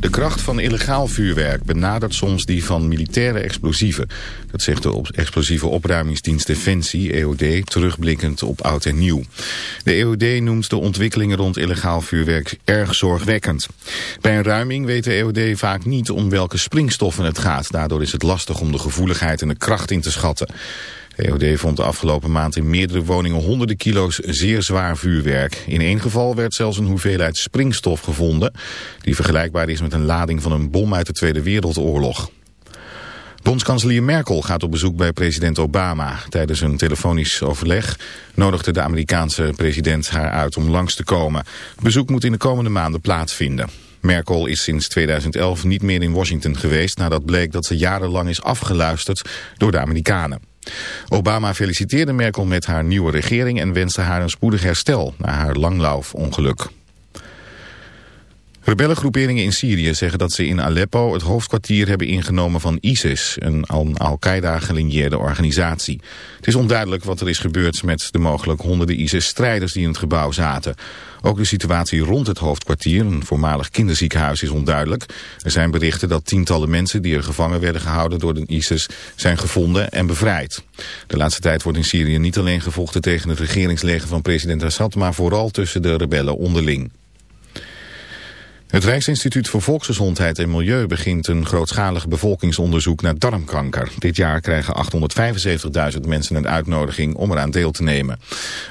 De kracht van illegaal vuurwerk benadert soms die van militaire explosieven. Dat zegt de explosieve opruimingsdienst Defensie, EOD, terugblikkend op oud en nieuw. De EOD noemt de ontwikkelingen rond illegaal vuurwerk erg zorgwekkend. Bij een ruiming weet de EOD vaak niet om welke springstoffen het gaat. Daardoor is het lastig om de gevoeligheid en de kracht in te schatten. EOD vond de afgelopen maand in meerdere woningen honderden kilo's zeer zwaar vuurwerk. In één geval werd zelfs een hoeveelheid springstof gevonden... die vergelijkbaar is met een lading van een bom uit de Tweede Wereldoorlog. Bondskanselier Merkel gaat op bezoek bij president Obama. Tijdens een telefonisch overleg nodigde de Amerikaanse president haar uit om langs te komen. Bezoek moet in de komende maanden plaatsvinden. Merkel is sinds 2011 niet meer in Washington geweest... nadat bleek dat ze jarenlang is afgeluisterd door de Amerikanen. Obama feliciteerde Merkel met haar nieuwe regering en wenste haar een spoedig herstel na haar langlauf-ongeluk. Rebellengroeperingen in Syrië zeggen dat ze in Aleppo het hoofdkwartier hebben ingenomen van ISIS, een Al-Qaeda gelinieerde organisatie. Het is onduidelijk wat er is gebeurd met de mogelijk honderden ISIS-strijders die in het gebouw zaten. Ook de situatie rond het hoofdkwartier, een voormalig kinderziekenhuis, is onduidelijk. Er zijn berichten dat tientallen mensen die er gevangen werden gehouden door de ISIS zijn gevonden en bevrijd. De laatste tijd wordt in Syrië niet alleen gevochten tegen het regeringsleger van president Assad, maar vooral tussen de rebellen onderling. Het Rijksinstituut voor Volksgezondheid en Milieu begint een grootschalig bevolkingsonderzoek naar darmkanker. Dit jaar krijgen 875.000 mensen een uitnodiging om eraan deel te nemen.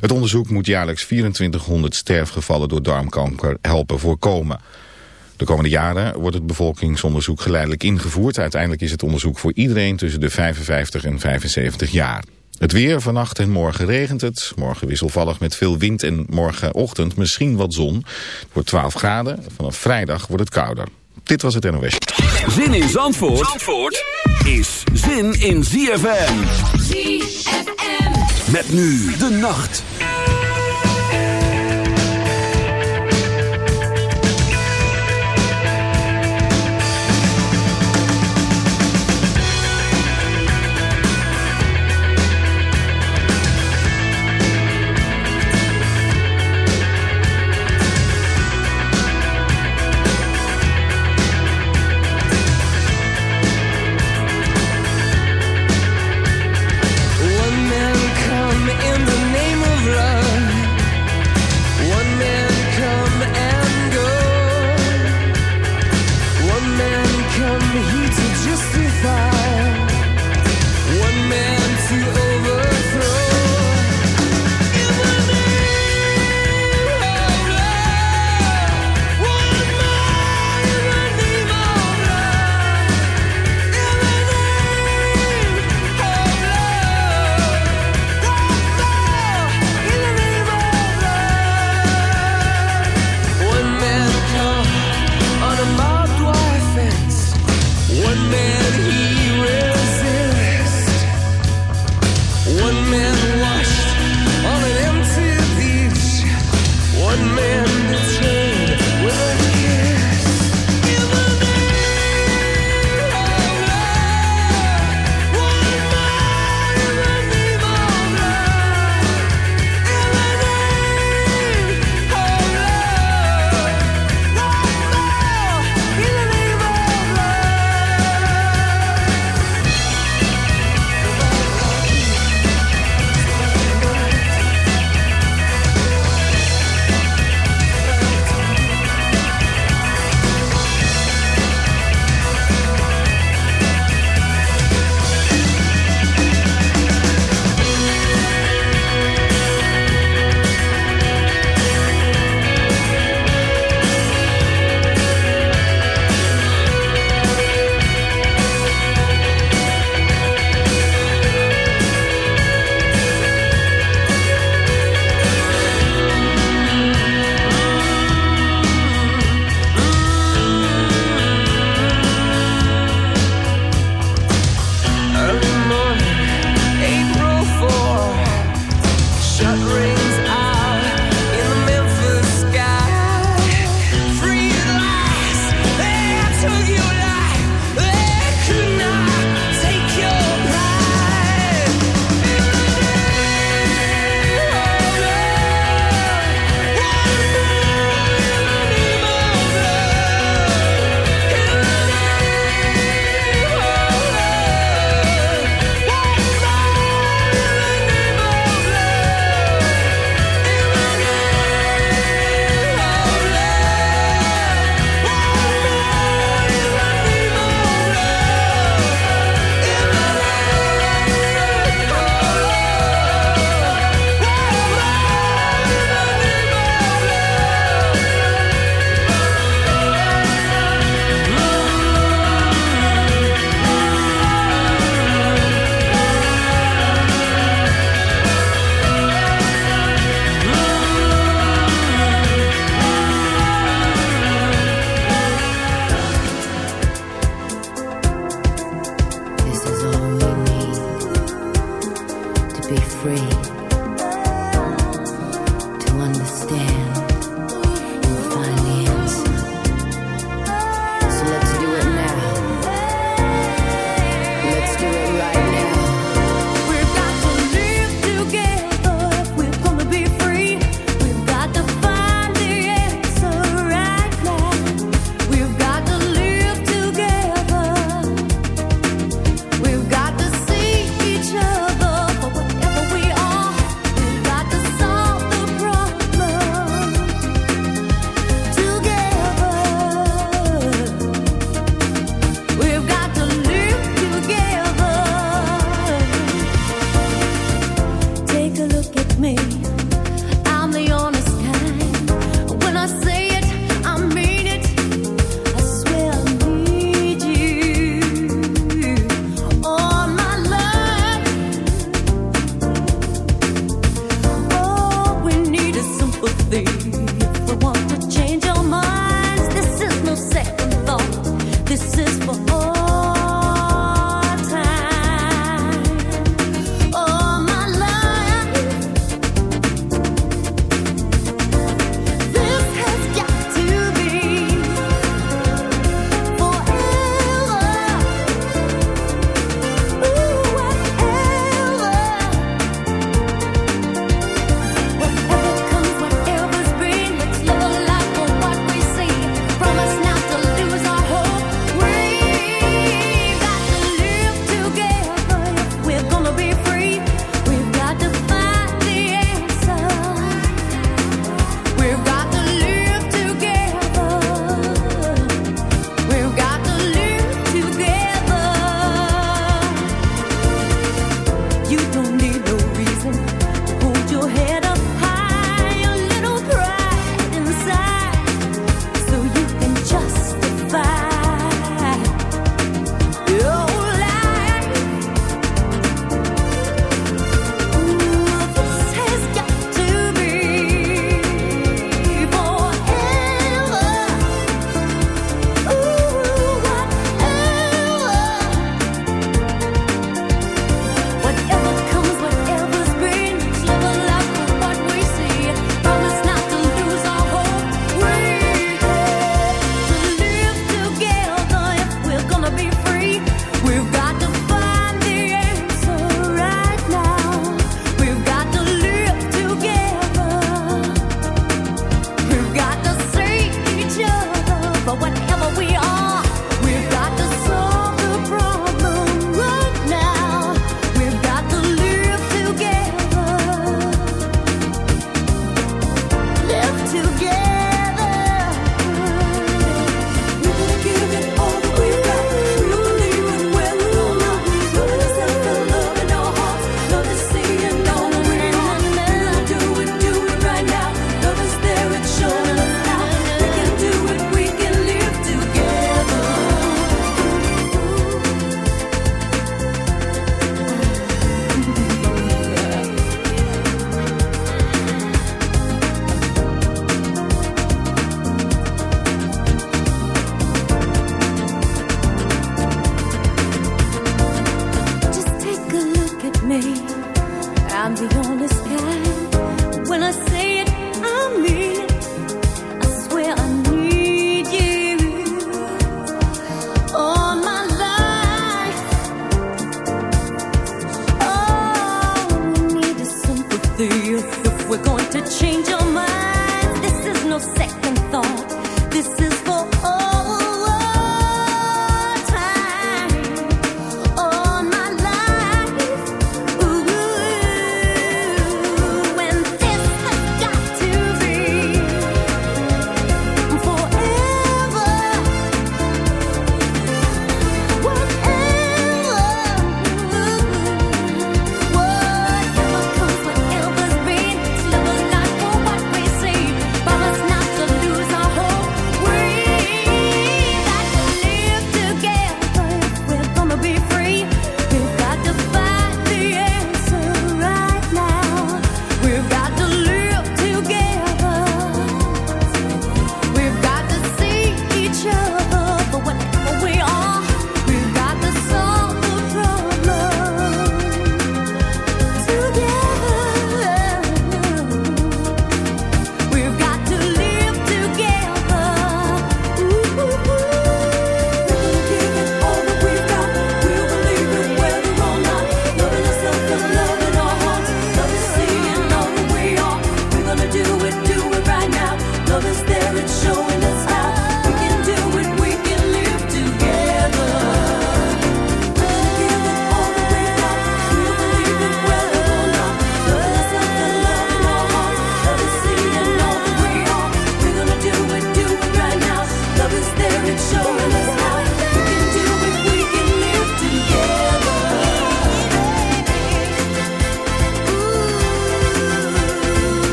Het onderzoek moet jaarlijks 2400 sterfgevallen door darmkanker helpen voorkomen. De komende jaren wordt het bevolkingsonderzoek geleidelijk ingevoerd. Uiteindelijk is het onderzoek voor iedereen tussen de 55 en 75 jaar. Het weer, vannacht en morgen regent het. Morgen wisselvallig met veel wind en morgenochtend misschien wat zon. Het wordt 12 graden. Vanaf vrijdag wordt het kouder. Dit was het NOS. Zin in Zandvoort, Zandvoort is zin in ZFM. ZFM. Met nu de nacht.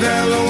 down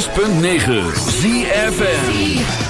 106.9 ZFN